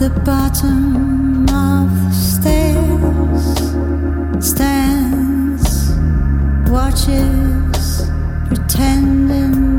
the bottom of the stairs stands, watches, pretending.